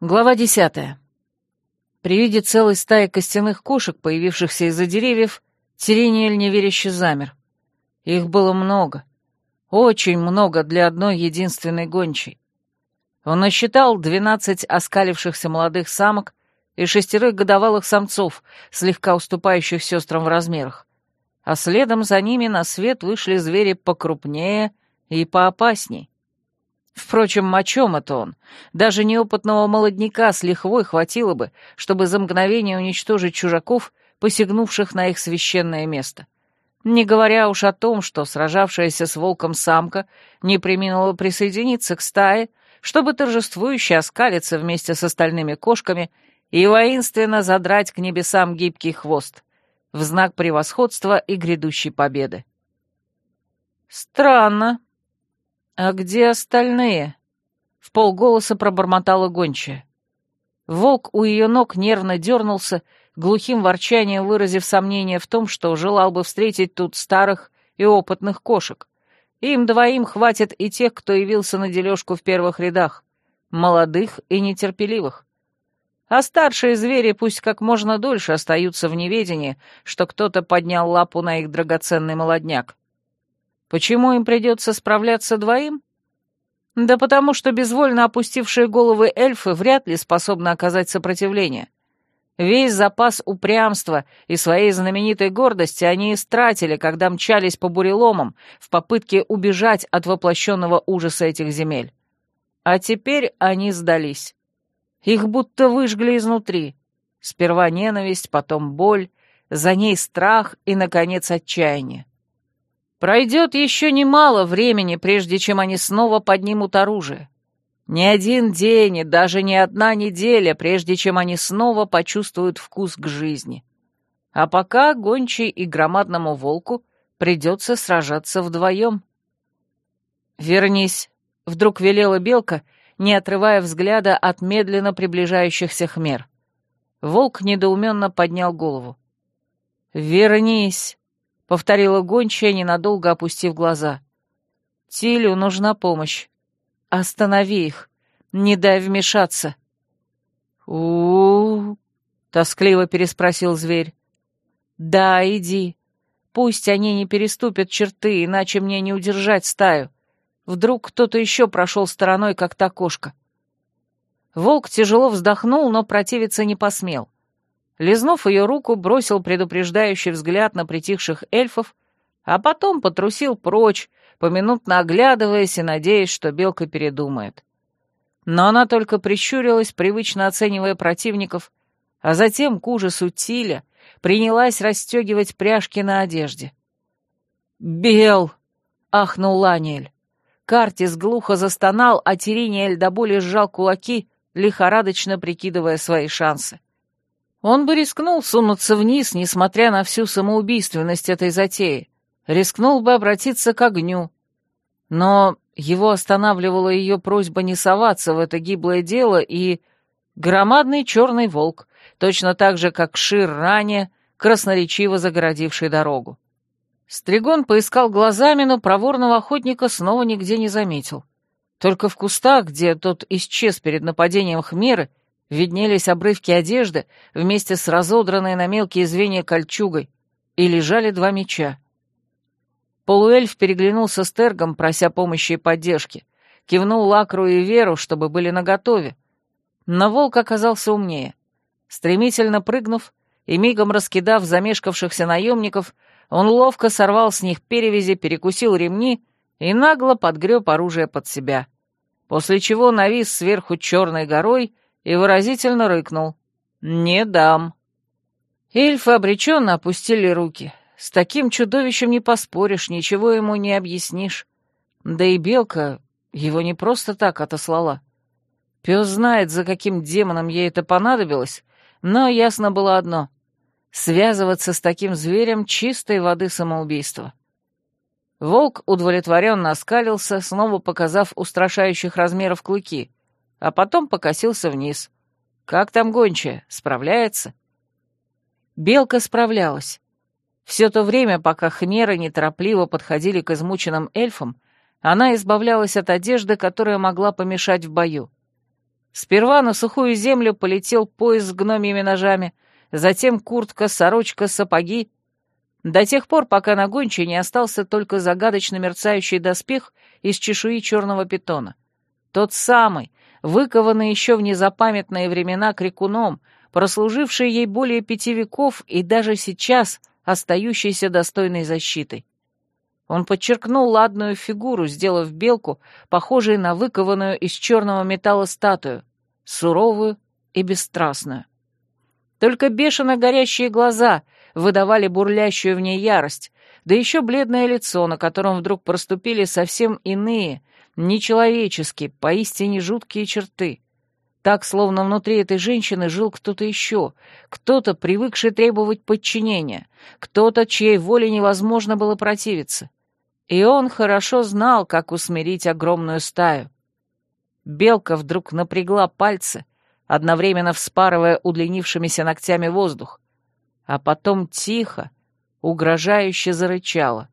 Глава десятая. При виде целой стаи костяных кошек, появившихся из-за деревьев, Тирениэль неверяще замер. Их было много. Очень много для одной единственной гончей. Он насчитал двенадцать оскалившихся молодых самок и шестерых годовалых самцов, слегка уступающих сестрам в размерах. А следом за ними на свет вышли звери покрупнее и поопасней. Впрочем, мочом это он. Даже неопытного молодняка с лихвой хватило бы, чтобы за мгновение уничтожить чужаков, посягнувших на их священное место. Не говоря уж о том, что сражавшаяся с волком самка не приминула присоединиться к стае, чтобы торжествующе оскалиться вместе с остальными кошками и воинственно задрать к небесам гибкий хвост в знак превосходства и грядущей победы. «Странно», «А где остальные?» — в полголоса пробормотала гончая. Волк у ее ног нервно дернулся, глухим ворчанием выразив сомнение в том, что желал бы встретить тут старых и опытных кошек. Им двоим хватит и тех, кто явился на дележку в первых рядах, молодых и нетерпеливых. А старшие звери пусть как можно дольше остаются в неведении, что кто-то поднял лапу на их драгоценный молодняк. Почему им придется справляться двоим? Да потому что безвольно опустившие головы эльфы вряд ли способны оказать сопротивление. Весь запас упрямства и своей знаменитой гордости они истратили, когда мчались по буреломам в попытке убежать от воплощенного ужаса этих земель. А теперь они сдались. Их будто выжгли изнутри. Сперва ненависть, потом боль, за ней страх и, наконец, отчаяние. Пройдет еще немало времени, прежде чем они снова поднимут оружие. Ни один день и даже не одна неделя, прежде чем они снова почувствуют вкус к жизни. А пока гончей и громадному волку придется сражаться вдвоем. «Вернись», — вдруг велела белка, не отрывая взгляда от медленно приближающихся хмер. Волк недоуменно поднял голову. «Вернись», — повторила гончая, ненадолго опустив глаза. «Тилю нужна помощь. Останови их. Не дай вмешаться». «У-у-у», тоскливо переспросил зверь. «Да, иди. Пусть они не переступят черты, иначе мне не удержать стаю. Вдруг кто-то еще прошел стороной, как та кошка». Волк тяжело вздохнул, но противиться не посмел. Лизнув ее руку, бросил предупреждающий взгляд на притихших эльфов, а потом потрусил прочь, поминутно оглядываясь и надеясь, что белка передумает. Но она только прищурилась, привычно оценивая противников, а затем, к ужасу Тиля, принялась расстегивать пряжки на одежде. «Бел!» — ахнул Ланиэль. Картис глухо застонал, а Тириниэль до боли сжал кулаки, лихорадочно прикидывая свои шансы. Он бы рискнул сунуться вниз, несмотря на всю самоубийственность этой затеи. Рискнул бы обратиться к огню. Но его останавливала ее просьба не соваться в это гиблое дело и... Громадный черный волк, точно так же, как Шир ранее, красноречиво загородивший дорогу. Стригон поискал глазами, но проворного охотника снова нигде не заметил. Только в кустах, где тот исчез перед нападением хмеры, виднелись обрывки одежды вместе с разодранной на мелкие звенья кольчугой, и лежали два меча. Полуэльф переглянулся с Тергом, прося помощи и поддержки, кивнул Лакру и Веру, чтобы были наготове. Но волк оказался умнее. Стремительно прыгнув и мигом раскидав замешкавшихся наемников, он ловко сорвал с них перевязи, перекусил ремни и нагло подгреб оружие под себя, после чего навис сверху черной горой и выразительно рыкнул. «Не дам». Эльфы обреченно опустили руки. С таким чудовищем не поспоришь, ничего ему не объяснишь. Да и белка его не просто так отослала. Пес знает, за каким демоном ей это понадобилось, но ясно было одно — связываться с таким зверем чистой воды самоубийства. Волк удовлетворенно оскалился, снова показав устрашающих размеров клыки, а потом покосился вниз. «Как там гончая? Справляется?» Белка справлялась. Все то время, пока хмеры неторопливо подходили к измученным эльфам, она избавлялась от одежды, которая могла помешать в бою. Сперва на сухую землю полетел пояс с гномьими ножами, затем куртка, сорочка, сапоги. До тех пор, пока на гонче не остался только загадочно мерцающий доспех из чешуи черного питона. Тот самый, выкованный еще в незапамятные времена крикуном, прослуживший ей более пяти веков и даже сейчас остающийся достойной защитой. Он подчеркнул ладную фигуру, сделав белку, похожей на выкованную из черного металла статую, суровую и бесстрастную. Только бешено горящие глаза выдавали бурлящую в ней ярость, да еще бледное лицо, на котором вдруг проступили совсем иные, нечеловеческие, поистине жуткие черты. Так, словно внутри этой женщины жил кто-то еще, кто-то, привыкший требовать подчинения, кто-то, чьей воле невозможно было противиться. И он хорошо знал, как усмирить огромную стаю. Белка вдруг напрягла пальцы, одновременно вспарывая удлинившимися ногтями воздух, а потом тихо, угрожающе зарычала.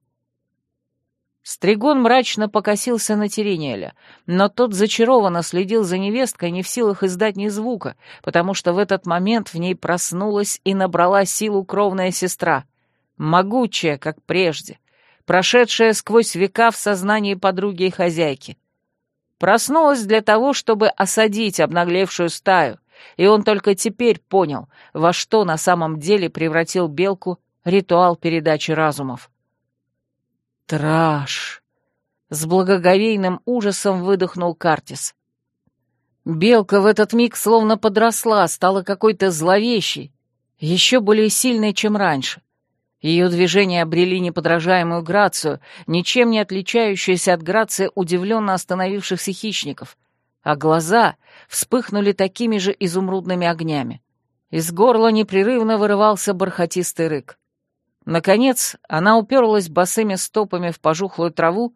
Стригон мрачно покосился на Терениэля, но тот зачарованно следил за невесткой, не в силах издать ни звука, потому что в этот момент в ней проснулась и набрала силу кровная сестра, могучая, как прежде, прошедшая сквозь века в сознании подруги и хозяйки. Проснулась для того, чтобы осадить обнаглевшую стаю, и он только теперь понял, во что на самом деле превратил белку ритуал передачи разумов. «Траш!» — с благоговейным ужасом выдохнул Картис. Белка в этот миг словно подросла, стала какой-то зловещей, еще более сильной, чем раньше. Ее движения обрели неподражаемую грацию, ничем не отличающуюся от грации удивленно остановившихся хищников, а глаза вспыхнули такими же изумрудными огнями. Из горла непрерывно вырывался бархатистый рык. Наконец, она уперлась босыми стопами в пожухлую траву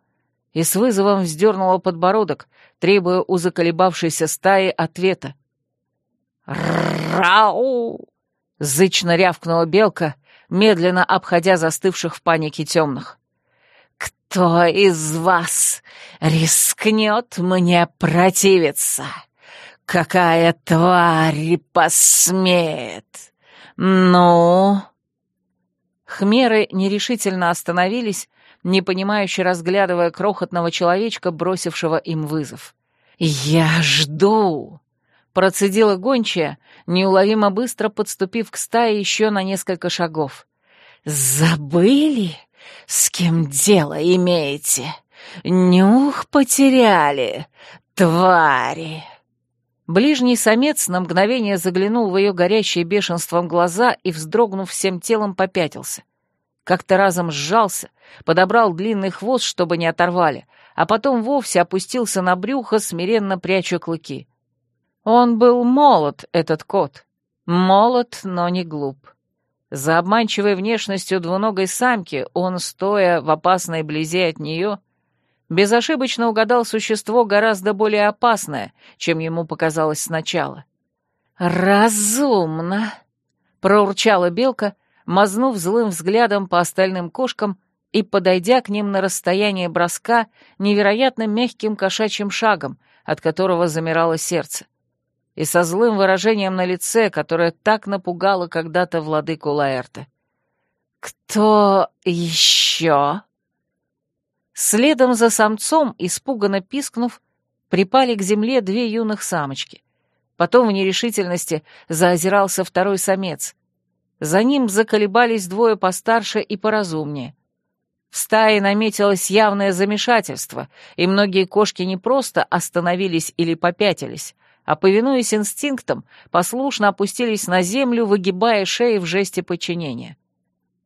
и с вызовом вздернула подбородок, требуя у заколебавшейся стаи ответа. «Рау!» — зычно рявкнула белка, медленно обходя застывших в панике темных. «Кто из вас рискнет мне противиться? Какая тварь посмеет? Ну...» Хмеры нерешительно остановились, непонимающе разглядывая крохотного человечка, бросившего им вызов. «Я жду!» Процедила гончая, неуловимо быстро подступив к стае еще на несколько шагов. «Забыли, с кем дело имеете? Нюх потеряли, твари!» Ближний самец на мгновение заглянул в ее горящие бешенством глаза и, вздрогнув всем телом, попятился. Как-то разом сжался, подобрал длинный хвост, чтобы не оторвали, а потом вовсе опустился на брюхо, смиренно пряча клыки. Он был молод, этот кот. Молод, но не глуп. За обманчивой внешностью двуногой самки он, стоя в опасной близи от нее, безошибочно угадал существо гораздо более опасное, чем ему показалось сначала. «Разумно!» — проурчала белка, мазнув злым взглядом по остальным кошкам и подойдя к ним на расстояние броска невероятно мягким кошачьим шагом, от которого замирало сердце и со злым выражением на лице, которое так напугало когда-то владыку Лаэрта. «Кто еще?» Следом за самцом, испуганно пискнув, припали к земле две юных самочки. Потом в нерешительности заозирался второй самец. За ним заколебались двое постарше и поразумнее. В стае наметилось явное замешательство, и многие кошки не просто остановились или попятились, а, повинуясь инстинктам, послушно опустились на землю, выгибая шеи в жесте подчинения.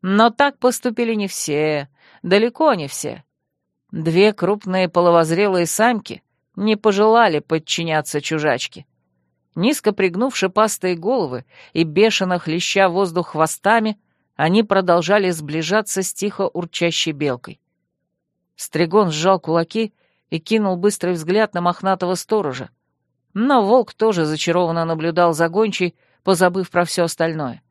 Но так поступили не все, далеко не все. Две крупные половозрелые самки не пожелали подчиняться чужачке. Низко пригнув шипастые головы и бешено хлеща воздух хвостами, они продолжали сближаться с тихо урчащей белкой. Стригон сжал кулаки и кинул быстрый взгляд на мохнатого сторожа, но волк тоже зачарованно наблюдал за гончей, позабыв про все остальное.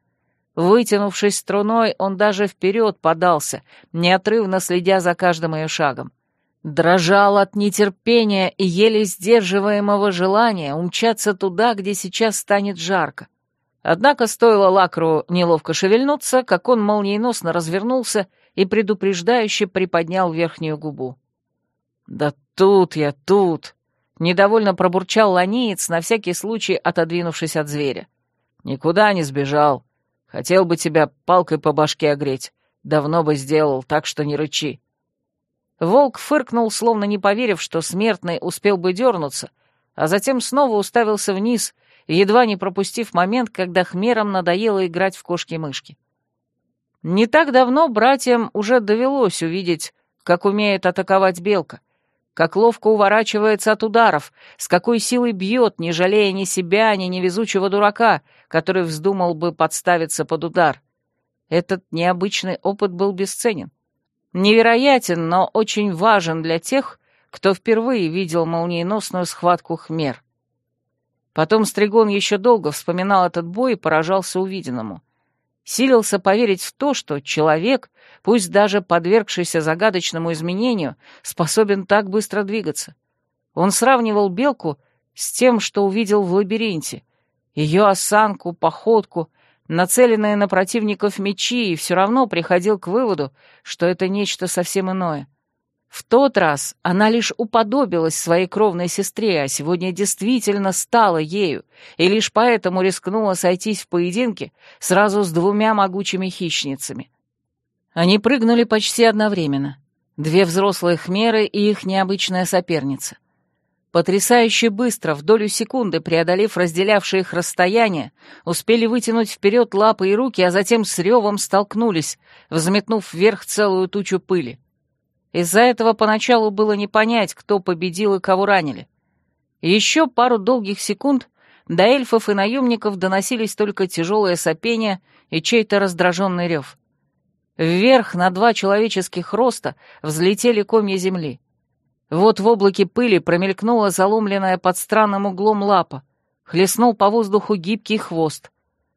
Вытянувшись струной, он даже вперед подался, неотрывно следя за каждым ее шагом. Дрожал от нетерпения и еле сдерживаемого желания умчаться туда, где сейчас станет жарко. Однако стоило Лакру неловко шевельнуться, как он молниеносно развернулся и предупреждающе приподнял верхнюю губу. «Да тут я, тут!» — недовольно пробурчал ланеец, на всякий случай отодвинувшись от зверя. «Никуда не сбежал. Хотел бы тебя палкой по башке огреть. Давно бы сделал, так что не рычи». Волк фыркнул, словно не поверив, что смертный успел бы дернуться, а затем снова уставился вниз, едва не пропустив момент, когда хмерам надоело играть в кошки-мышки. Не так давно братьям уже довелось увидеть, как умеет атаковать белка, как ловко уворачивается от ударов, с какой силой бьет, не жалея ни себя, ни невезучего дурака, который вздумал бы подставиться под удар. Этот необычный опыт был бесценен. Невероятен, но очень важен для тех, кто впервые видел молниеносную схватку хмер. Потом Стригон еще долго вспоминал этот бой и поражался увиденному. Силился поверить в то, что человек, пусть даже подвергшийся загадочному изменению, способен так быстро двигаться. Он сравнивал белку с тем, что увидел в лабиринте. Ее осанку, походку — нацеленные на противников мечи, и все равно приходил к выводу, что это нечто совсем иное. В тот раз она лишь уподобилась своей кровной сестре, а сегодня действительно стала ею, и лишь поэтому рискнула сойтись в поединке сразу с двумя могучими хищницами. Они прыгнули почти одновременно. Две взрослые хмеры и их необычная соперница. Потрясающе быстро, в долю секунды преодолев разделявшие их расстояние, успели вытянуть вперед лапы и руки, а затем с ревом столкнулись, взметнув вверх целую тучу пыли. Из-за этого поначалу было не понять, кто победил и кого ранили. Еще пару долгих секунд до эльфов и наемников доносились только тяжелое сопение и чей-то раздраженный рев. Вверх на два человеческих роста взлетели комья земли. Вот в облаке пыли промелькнула заломленная под странным углом лапа, хлестнул по воздуху гибкий хвост.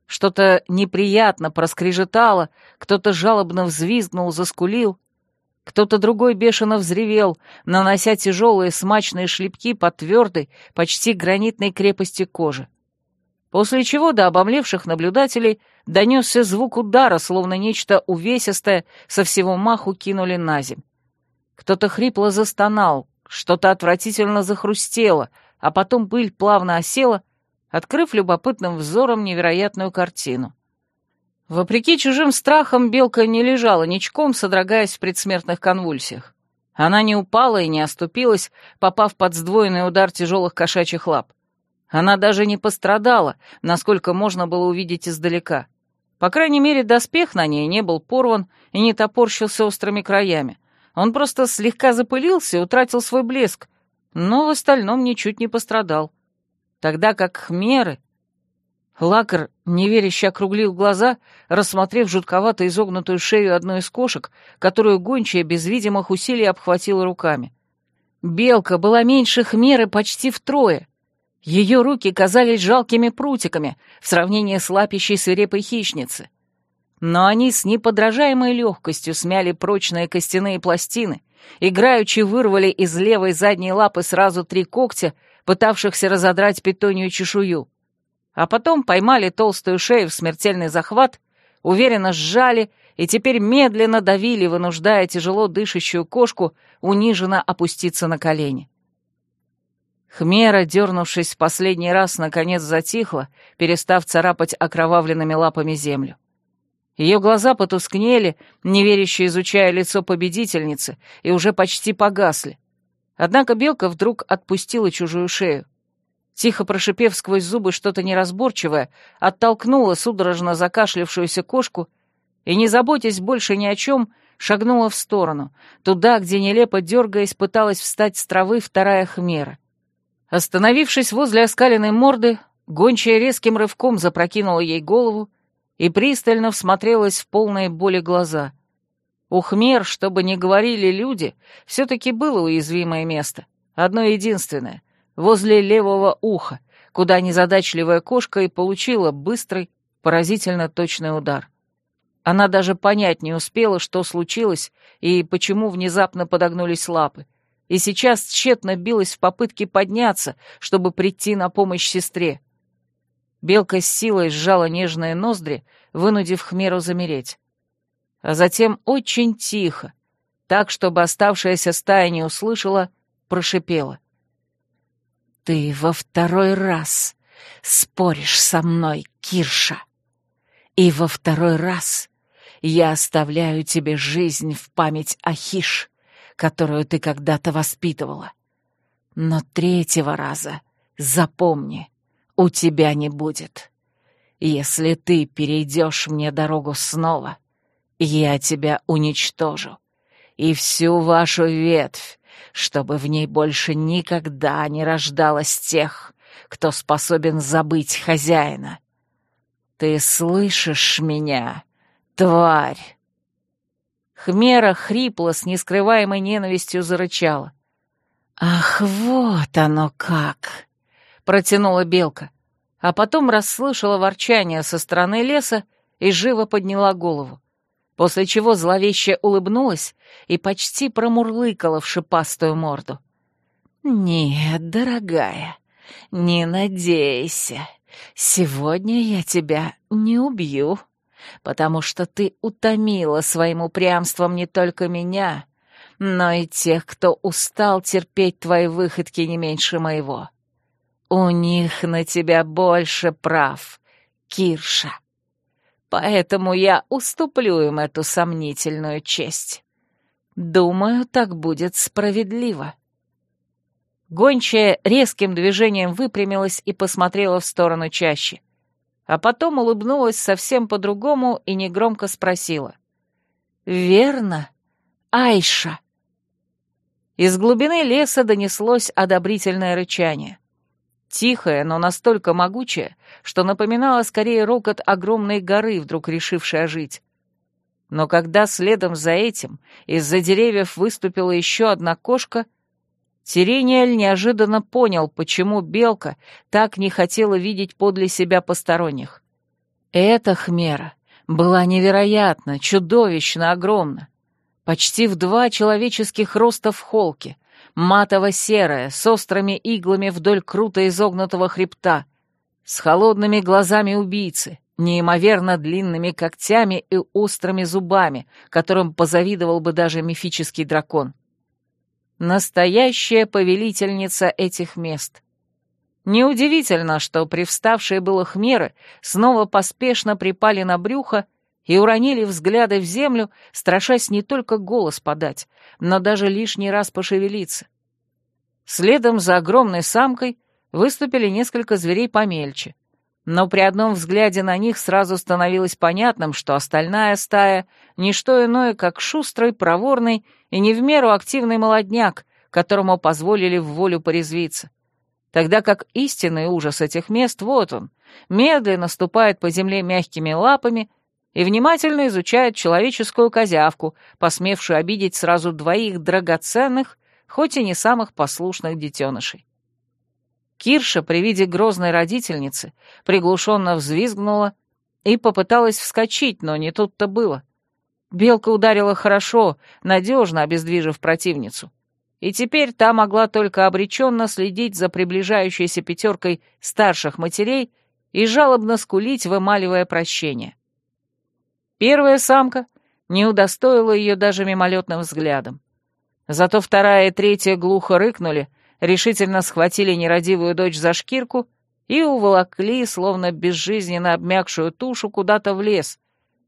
Что-то неприятно проскрежетало, кто-то жалобно взвизгнул, заскулил, кто-то другой бешено взревел, нанося тяжелые смачные шлепки по твердой, почти гранитной крепости кожи. После чего до обомлевших наблюдателей донесся звук удара, словно нечто увесистое со всего маху кинули на земь. Кто-то хрипло застонал, что-то отвратительно захрустело, а потом пыль плавно осела, открыв любопытным взором невероятную картину. Вопреки чужим страхам, белка не лежала ничком, содрогаясь в предсмертных конвульсиях. Она не упала и не оступилась, попав под сдвоенный удар тяжелых кошачьих лап. Она даже не пострадала, насколько можно было увидеть издалека. По крайней мере, доспех на ней не был порван и не топорщился острыми краями, он просто слегка запылился и утратил свой блеск, но в остальном ничуть не пострадал. Тогда как хмеры... Лакар неверяще округлил глаза, рассмотрев жутковато изогнутую шею одной из кошек, которую гончая без видимых усилий обхватила руками. Белка была меньше хмеры почти втрое. Ее руки казались жалкими прутиками в сравнении с лапищей свирепой хищницы но они с неподражаемой легкостью смяли прочные костяные пластины, играючи вырвали из левой задней лапы сразу три когтя, пытавшихся разодрать питонию чешую, а потом поймали толстую шею в смертельный захват, уверенно сжали и теперь медленно давили, вынуждая тяжело дышащую кошку униженно опуститься на колени. Хмера, дернувшись в последний раз, наконец затихла, перестав царапать окровавленными лапами землю. Ее глаза потускнели, неверяще изучая лицо победительницы, и уже почти погасли. Однако белка вдруг отпустила чужую шею. Тихо прошипев сквозь зубы что-то неразборчивое, оттолкнула судорожно закашлявшуюся кошку и, не заботясь больше ни о чем, шагнула в сторону, туда, где, нелепо дергаясь, пыталась встать с травы вторая хмера. Остановившись возле оскаленной морды, гончая резким рывком запрокинула ей голову и пристально всмотрелась в полные боли глаза. У Хмер, чтобы не говорили люди, все-таки было уязвимое место, одно единственное, возле левого уха, куда незадачливая кошка и получила быстрый, поразительно точный удар. Она даже понять не успела, что случилось и почему внезапно подогнулись лапы. и сейчас тщетно билась в попытке подняться, чтобы прийти на помощь сестре. Белка с силой сжала нежные ноздри, вынудив Хмеру замереть. А затем очень тихо, так, чтобы оставшаяся стая не услышала, прошипела. «Ты во второй раз споришь со мной, Кирша, и во второй раз я оставляю тебе жизнь в память о Хиш, которую ты когда-то воспитывала. Но третьего раза, запомни, у тебя не будет. Если ты перейдешь мне дорогу снова, я тебя уничтожу. И всю вашу ветвь, чтобы в ней больше никогда не рождалось тех, кто способен забыть хозяина. Ты слышишь меня, тварь?» Хмера хрипло с нескрываемой ненавистью зарычала. «Ах, вот оно как!» — протянула белка, а потом расслышала ворчание со стороны леса и живо подняла голову, после чего зловеще улыбнулась и почти промурлыкала в шипастую морду. «Нет, дорогая, не надейся, сегодня я тебя не убью» потому что ты утомила своим упрямством не только меня, но и тех, кто устал терпеть твои выходки не меньше моего. У них на тебя больше прав, Кирша. Поэтому я уступлю им эту сомнительную честь. Думаю, так будет справедливо. Гончая резким движением выпрямилась и посмотрела в сторону чаще а потом улыбнулась совсем по-другому и негромко спросила. «Верно, Айша?» Из глубины леса донеслось одобрительное рычание. Тихое, но настолько могучее, что напоминало скорее рокот огромной горы, вдруг решившей ожить. Но когда следом за этим из-за деревьев выступила еще одна кошка, Сирениэль неожиданно понял, почему белка так не хотела видеть подле себя посторонних. Эта хмера была невероятно, чудовищно огромна. Почти в два человеческих роста в холке, матово-серая, с острыми иглами вдоль круто изогнутого хребта, с холодными глазами убийцы, неимоверно длинными когтями и острыми зубами, которым позавидовал бы даже мифический дракон. Настоящая повелительница этих мест. Неудивительно, что привставшие было хмеры снова поспешно припали на брюхо и уронили взгляды в землю, страшась не только голос подать, но даже лишний раз пошевелиться. Следом за огромной самкой выступили несколько зверей помельче, но при одном взгляде на них сразу становилось понятным, что остальная стая — не что иное, как шустрый, проворный и не в меру активный молодняк, которому позволили в волю порезвиться. Тогда как истинный ужас этих мест, вот он, медленно ступает по земле мягкими лапами и внимательно изучает человеческую козявку, посмевшую обидеть сразу двоих драгоценных, хоть и не самых послушных детенышей. Кирша при виде грозной родительницы приглушенно взвизгнула и попыталась вскочить, но не тут-то было. Белка ударила хорошо, надежно обездвижив противницу. И теперь та могла только обреченно следить за приближающейся пятеркой старших матерей и жалобно скулить, вымаливая прощение. Первая самка не удостоила ее даже мимолетным взглядом. Зато вторая и третья глухо рыкнули, решительно схватили нерадивую дочь за шкирку и уволокли, словно безжизненно обмякшую тушу, куда-то в лес,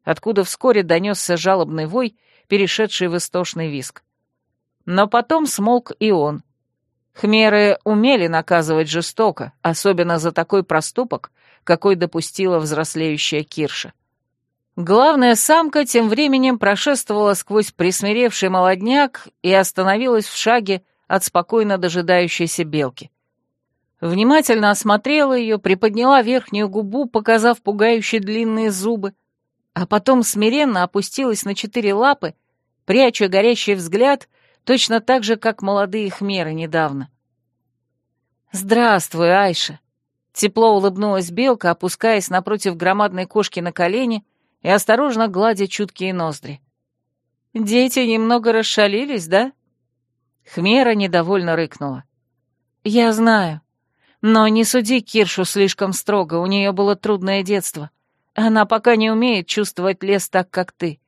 откуда вскоре донесся жалобный вой, перешедший в истошный виск. Но потом смолк и он. Хмеры умели наказывать жестоко, особенно за такой проступок, какой допустила взрослеющая Кирша. Главная самка тем временем прошествовала сквозь присмиревший молодняк и остановилась в шаге от спокойно дожидающейся белки. Внимательно осмотрела ее, приподняла верхнюю губу, показав пугающие длинные зубы, а потом смиренно опустилась на четыре лапы, пряча горящий взгляд, точно так же, как молодые хмеры недавно. «Здравствуй, Айша!» Тепло улыбнулась белка, опускаясь напротив громадной кошки на колени и осторожно гладя чуткие ноздри. «Дети немного расшалились, да?» Хмера недовольно рыкнула. «Я знаю. Но не суди Киршу слишком строго, у нее было трудное детство. Она пока не умеет чувствовать лес так, как ты.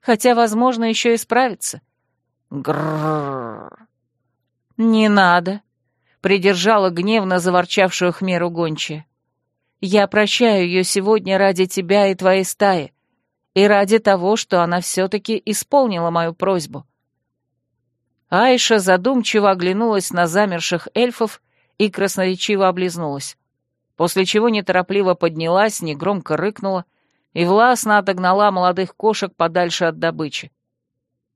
Хотя, возможно, еще и справится». Грррр. «Не надо», — придержала гневно заворчавшую Хмеру гончая. «Я прощаю ее сегодня ради тебя и твоей стаи, и ради того, что она все-таки исполнила мою просьбу». Айша задумчиво оглянулась на замерших эльфов и красноречиво облизнулась, после чего неторопливо поднялась, негромко рыкнула и властно отогнала молодых кошек подальше от добычи.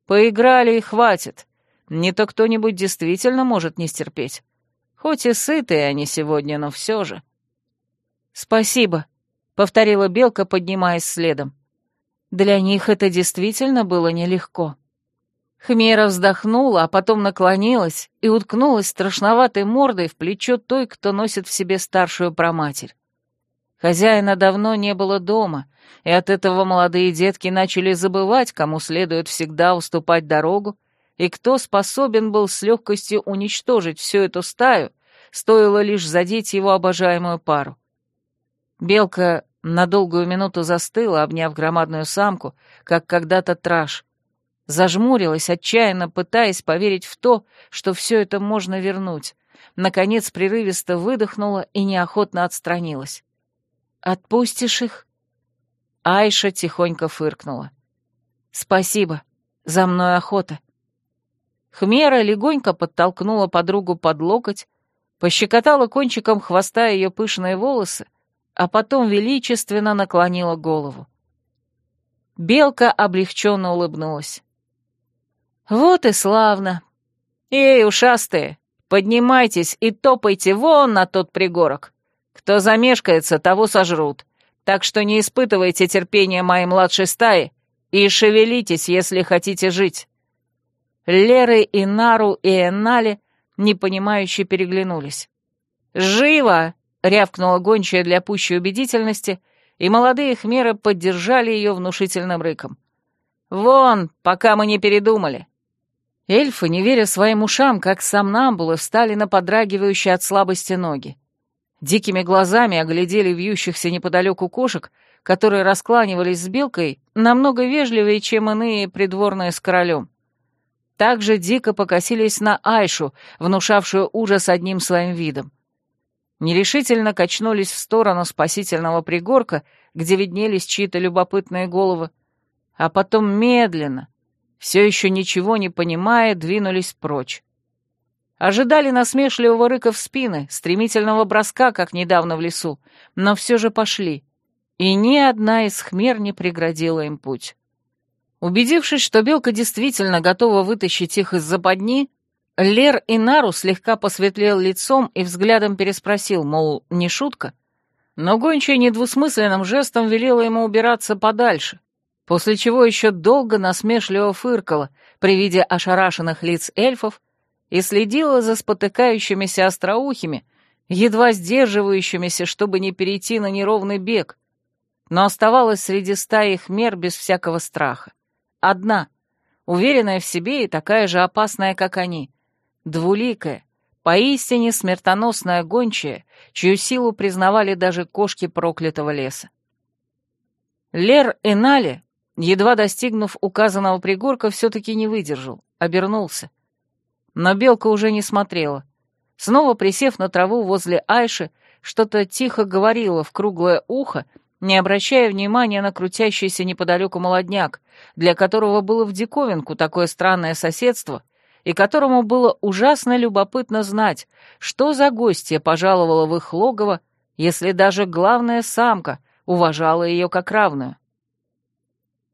«Поиграли и хватит, не то кто-нибудь действительно может не стерпеть. Хоть и сытые они сегодня, но все же». «Спасибо», — повторила Белка, поднимаясь следом. «Для них это действительно было нелегко». Хмера вздохнула, а потом наклонилась и уткнулась страшноватой мордой в плечо той, кто носит в себе старшую проматерь. Хозяина давно не было дома, и от этого молодые детки начали забывать, кому следует всегда уступать дорогу, и кто способен был с легкостью уничтожить всю эту стаю, стоило лишь задеть его обожаемую пару. Белка на долгую минуту застыла, обняв громадную самку, как когда-то траж, Зажмурилась, отчаянно пытаясь поверить в то, что все это можно вернуть. Наконец прерывисто выдохнула и неохотно отстранилась. «Отпустишь их?» Айша тихонько фыркнула. «Спасибо. За мной охота». Хмера легонько подтолкнула подругу под локоть, пощекотала кончиком хвоста ее пышные волосы, а потом величественно наклонила голову. Белка облегченно улыбнулась. «Вот и славно. Эй, ушастые, поднимайтесь и топайте вон на тот пригорок. Кто замешкается, того сожрут. Так что не испытывайте терпения моей младшей стаи и шевелитесь, если хотите жить». Леры и Нару и Эннали непонимающе переглянулись. «Живо!» — рявкнула гончая для пущей убедительности, и молодые хмеры поддержали ее внушительным рыком. «Вон, пока мы не передумали!» Эльфы, не веря своим ушам, как сомнамбулы, встали на подрагивающие от слабости ноги. Дикими глазами оглядели вьющихся неподалеку кошек, которые раскланивались с белкой намного вежливее, чем иные придворные с королем. Также дико покосились на Айшу, внушавшую ужас одним своим видом. Нерешительно качнулись в сторону спасительного пригорка, где виднелись чьи-то любопытные головы, а потом медленно, все еще ничего не понимая, двинулись прочь. Ожидали насмешливого рыка в спины, стремительного броска, как недавно в лесу, но все же пошли, и ни одна из хмер не преградила им путь. Убедившись, что белка действительно готова вытащить их из западни, Лер и Нару слегка посветлел лицом и взглядом переспросил, мол, не шутка? Но гончая недвусмысленным жестом велела ему убираться подальше, после чего еще долго насмешливо фыркала при виде ошарашенных лиц эльфов и следила за спотыкающимися остроухими, едва сдерживающимися, чтобы не перейти на неровный бег, но оставалась среди стаи хмер без всякого страха. Одна, уверенная в себе и такая же опасная, как они, двуликая, поистине смертоносная гончая, чью силу признавали даже кошки проклятого леса. Лер Энали едва достигнув указанного пригорка, все-таки не выдержал, обернулся. Но белка уже не смотрела. Снова присев на траву возле Айши, что-то тихо говорила в круглое ухо, не обращая внимания на крутящийся неподалеку молодняк, для которого было в диковинку такое странное соседство, и которому было ужасно любопытно знать, что за гостья пожаловала в их логово, если даже главная самка уважала ее как равную.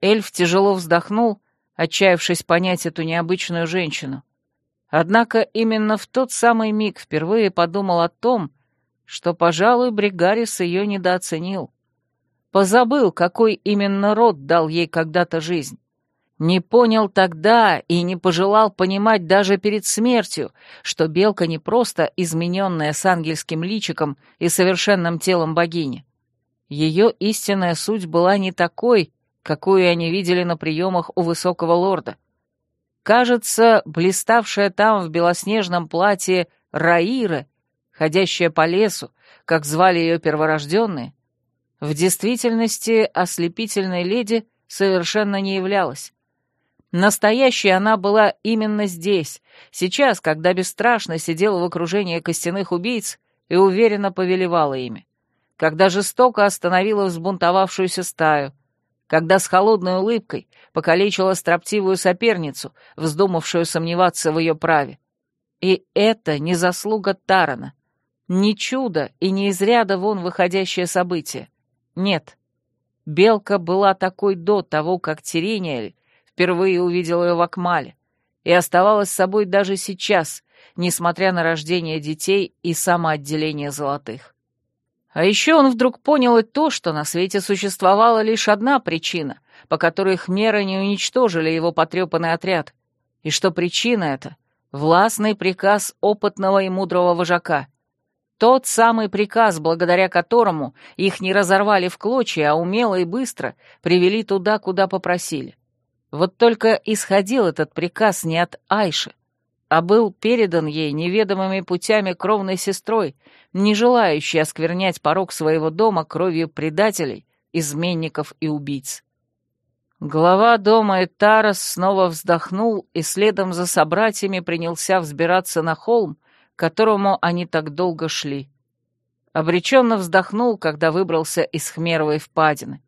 Эльф тяжело вздохнул, отчаявшись понять эту необычную женщину. Однако именно в тот самый миг впервые подумал о том, что, пожалуй, Бригарис ее недооценил. Позабыл, какой именно род дал ей когда-то жизнь. Не понял тогда и не пожелал понимать даже перед смертью, что Белка не просто измененная с ангельским личиком и совершенным телом богини. Ее истинная суть была не такой, какую они видели на приемах у высокого лорда. Кажется, блиставшая там в белоснежном платье Раира, ходящая по лесу, как звали ее перворожденные, в действительности ослепительной леди совершенно не являлась. Настоящей она была именно здесь, сейчас, когда бесстрашно сидела в окружении костяных убийц и уверенно повелевала ими, когда жестоко остановила взбунтовавшуюся стаю, когда с холодной улыбкой покалечила строптивую соперницу, вздумавшую сомневаться в ее праве. И это не заслуга Тарана, не чудо и не из ряда вон выходящее событие. Нет. Белка была такой до того, как Терениэль впервые увидела ее в Акмале, и оставалась с собой даже сейчас, несмотря на рождение детей и самоотделение золотых. А еще он вдруг понял и то, что на свете существовала лишь одна причина, по которой хмеры не уничтожили его потрепанный отряд, и что причина эта — властный приказ опытного и мудрого вожака. Тот самый приказ, благодаря которому их не разорвали в клочья, а умело и быстро привели туда, куда попросили. Вот только исходил этот приказ не от Айши, а был передан ей неведомыми путями кровной сестрой, не желающей осквернять порог своего дома кровью предателей, изменников и убийц. Глава дома Этарас снова вздохнул и следом за собратьями принялся взбираться на холм, к которому они так долго шли. Обреченно вздохнул, когда выбрался из Хмеровой впадины.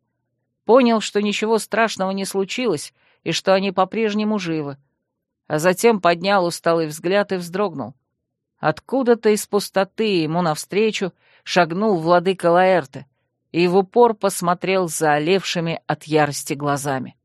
Понял, что ничего страшного не случилось и что они по-прежнему живы, а затем поднял усталый взгляд и вздрогнул. Откуда-то из пустоты ему навстречу шагнул владыка Лаэрте и в упор посмотрел за олевшими от ярости глазами.